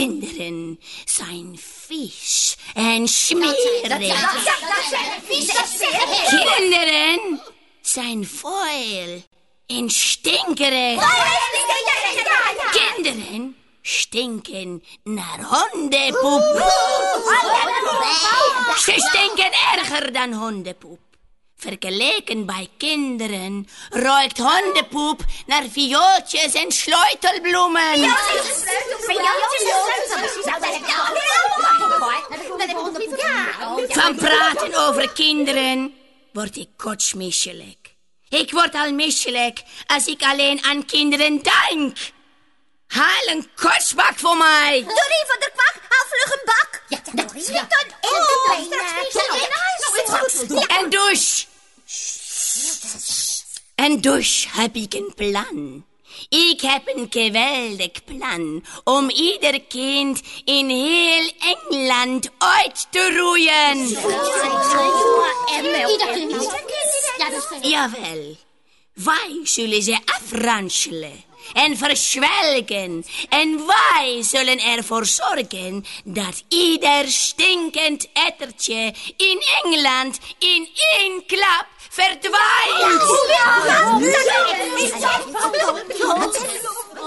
Kinderen zijn vies en smerig. Kinderen zijn vuil en stinkerig. Kinderen stinken naar hondenpoep. Ze stinken erger dan hondenpoep. Vergeleken bij kinderen ruikt hondenpoep naar viooltjes en sleutelbloemen. Van praten over kinderen word ik kotsmisselijk. Ik word al misselijk als ik alleen aan kinderen denk. Haal een kotsbak voor mij. Doreen van der Kwak, haal vlug En ik een plan. Ik heb een geweldig plan om ieder kind in heel Engeland uit te roeien. Jawel, wij zullen ze afranselen en verzwelgen. En wij zullen ervoor zorgen dat ieder stinkend ettertje in Engeland in één klap verdwijnt.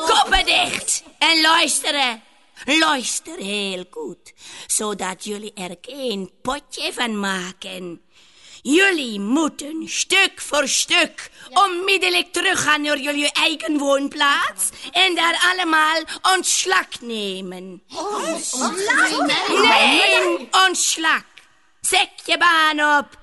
Koppen dicht en luisteren. Luister heel goed, zodat jullie er geen potje van maken. Jullie moeten stuk voor stuk onmiddellijk teruggaan naar jullie eigen woonplaats en daar allemaal ontslag nemen. Nee, ontslag. Zet je baan op.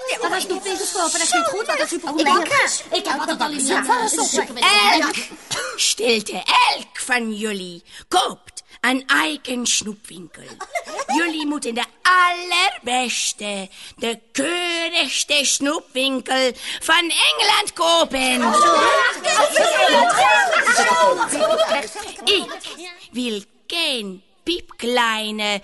Maar als snoepwinkels kopen, dat klinkt goed, want dat is supergoed. Ik heb altijd al iets Elk, stilte, elk van jullie koopt een eigen snoepwinkel. Jullie moeten de allerbeste, de keurigste snoepwinkel van Engeland kopen. Ik wil geen piepkleine,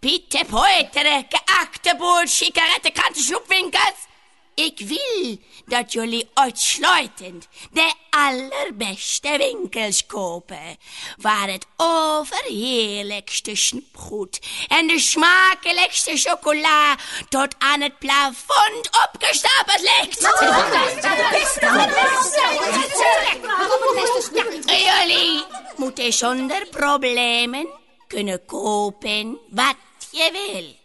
pietepeutere, geachte sigaretten, kranten, snoepwinkels. Ik wil dat jullie uitsluitend de allerbeste winkels kopen, waar het overheerlijkste snoepgoed en de smakelijkste chocola tot aan het plafond opgestapeld ligt. Jullie moeten zonder problemen kunnen kopen wat je wil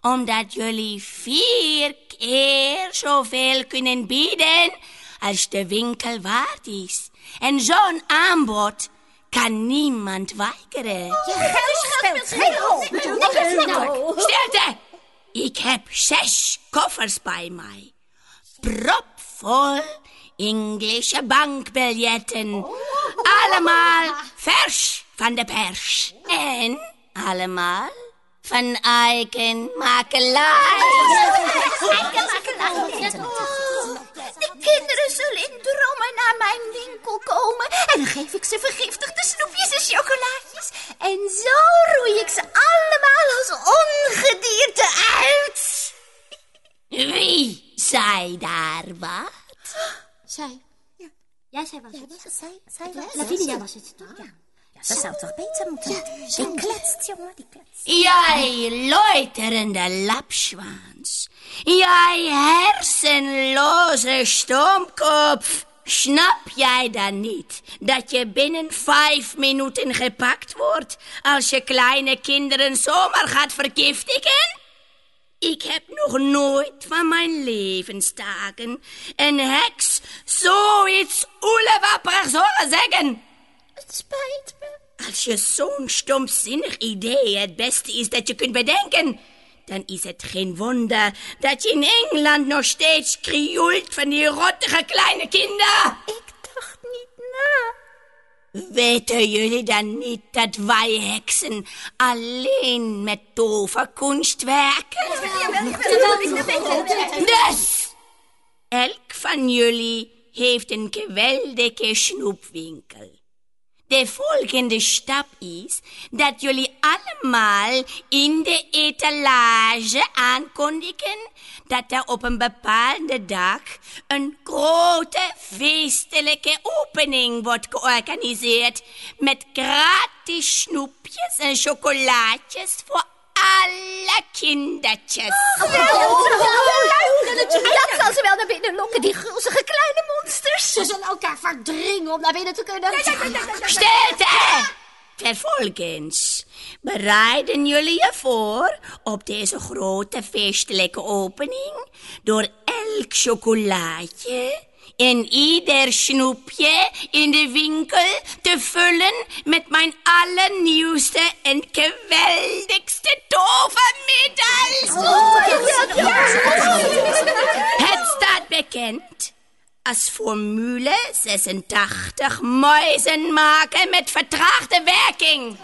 omdat jullie vier keer zoveel kunnen bieden als de winkel waard is. En zo'n aanbod kan niemand weigeren. Stilte! Ik heb zes koffers bij mij. Propvol Engelse bankbiljetten. Allemaal vers van de pers. En allemaal van eigen makelij. De kinderen zullen in drommen naar mijn winkel komen. En dan geef ik ze vergiftigde snoepjes en chocolaatjes. En zo roei ik ze allemaal als ongedierte uit. Wie zei daar wat? Zij. Ja. Jij zei wat? Zij, zij was Lavinia was het. Ja. Dat zou toch beter moeten? Die kletst, jongen, die kletst. Jij loiterende lapswaans. Jij hersenloze stoomkopf. Snap jij dan niet dat je binnen vijf minuten gepakt wordt als je kleine kinderen zomaar gaat vergiftigen? Ik heb nog nooit van mijn levenstaken een heks zoiets oelewapperigs horen zeggen. Het spijt me. Als je zo'n stomzinnig idee het beste is dat je kunt bedenken, dan is het geen wonder dat je in Engeland nog steeds krioelt van die rottige kleine kinderen. Ik dacht niet na. Weten jullie dan niet dat wij heksen alleen met toverkunst werken? Dus, elk van jullie heeft een geweldige snoepwinkel. De volgende stap is dat jullie allemaal in de etalage aankondigen dat er op een bepaalde dag een grote feestelijke opening wordt georganiseerd met gratis snoepjes en chocolaatjes voor alle kindertjes. Dat zal ze wel naar binnen lokken, die gulzige kleine monsters. Ze zullen elkaar verdringen om naar binnen te kunnen. Stilte! Vervolgens bereiden jullie je voor op deze grote feestelijke opening door elk chocolaatje en ieder snoepje in de winkel te vullen met mijn allernieuwste en geweldigste tovermiddel. Het staat bekend als formule 86 muizen maken met vertraagde werking.